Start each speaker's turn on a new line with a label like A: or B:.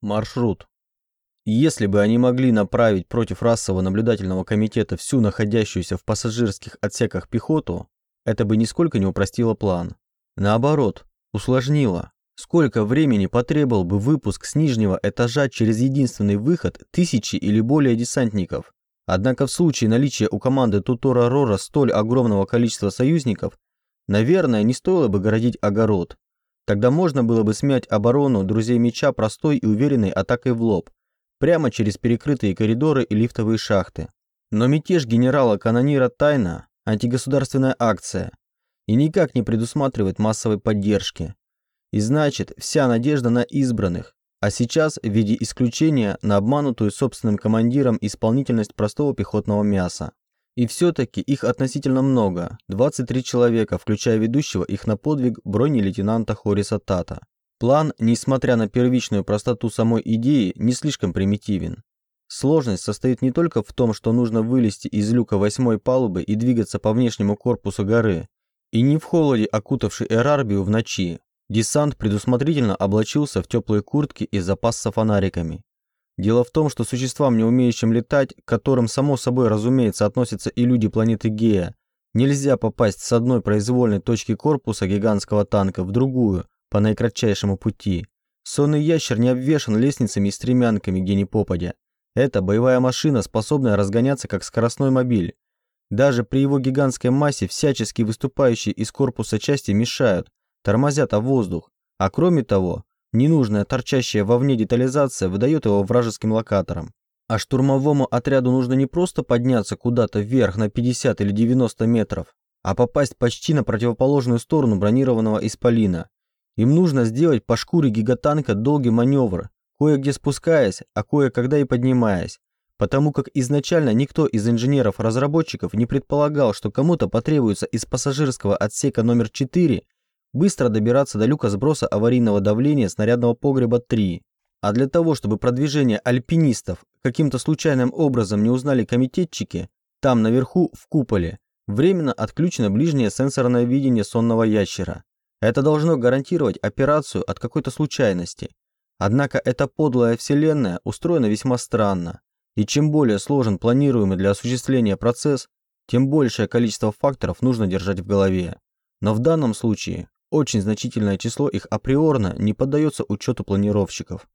A: Маршрут. Если бы они могли направить против расового наблюдательного комитета всю находящуюся в пассажирских отсеках пехоту, это бы нисколько не упростило план. Наоборот, усложнило. Сколько времени потребовал бы выпуск с нижнего этажа через единственный выход тысячи или более десантников? Однако в случае наличия у команды Тутора Рора столь огромного количества союзников, наверное, не стоило бы городить огород. Тогда можно было бы смять оборону друзей меча простой и уверенной атакой в лоб, прямо через перекрытые коридоры и лифтовые шахты. Но мятеж генерала-канонира тайна, антигосударственная акция, и никак не предусматривает массовой поддержки. И значит, вся надежда на избранных, а сейчас в виде исключения на обманутую собственным командиром исполнительность простого пехотного мяса. И все-таки их относительно много, 23 человека, включая ведущего их на подвиг бронелейтенанта Хориса Тата. План, несмотря на первичную простоту самой идеи, не слишком примитивен. Сложность состоит не только в том, что нужно вылезти из люка восьмой палубы и двигаться по внешнему корпусу горы, и не в холоде, окутавшей Эрарбию в ночи. Десант предусмотрительно облачился в теплые куртки и запасся фонариками. Дело в том, что существам, не умеющим летать, к которым, само собой разумеется, относятся и люди планеты Гея, нельзя попасть с одной произвольной точки корпуса гигантского танка в другую, по наикратчайшему пути. Сонный ящер не обвешан лестницами и стремянками, где ни попадя. Это боевая машина, способная разгоняться как скоростной мобиль. Даже при его гигантской массе всячески выступающие из корпуса части мешают, тормозят о воздух. А кроме того, Ненужная торчащая вовне детализация выдает его вражеским локаторам. А штурмовому отряду нужно не просто подняться куда-то вверх на 50 или 90 метров, а попасть почти на противоположную сторону бронированного исполина. Им нужно сделать по шкуре гигатанка долгий маневр, кое-где спускаясь, а кое-когда и поднимаясь, потому как изначально никто из инженеров-разработчиков не предполагал, что кому-то потребуется из пассажирского отсека номер 4 быстро добираться до люка сброса аварийного давления снарядного погреба 3. А для того, чтобы продвижение альпинистов каким-то случайным образом не узнали комитетчики, там наверху, в куполе, временно отключено ближнее сенсорное видение сонного ящера. Это должно гарантировать операцию от какой-то случайности. Однако эта подлая вселенная устроена весьма странно. И чем более сложен планируемый для осуществления процесс, тем большее количество факторов нужно держать в голове. Но в данном случае очень значительное число их априорно не поддается учету планировщиков.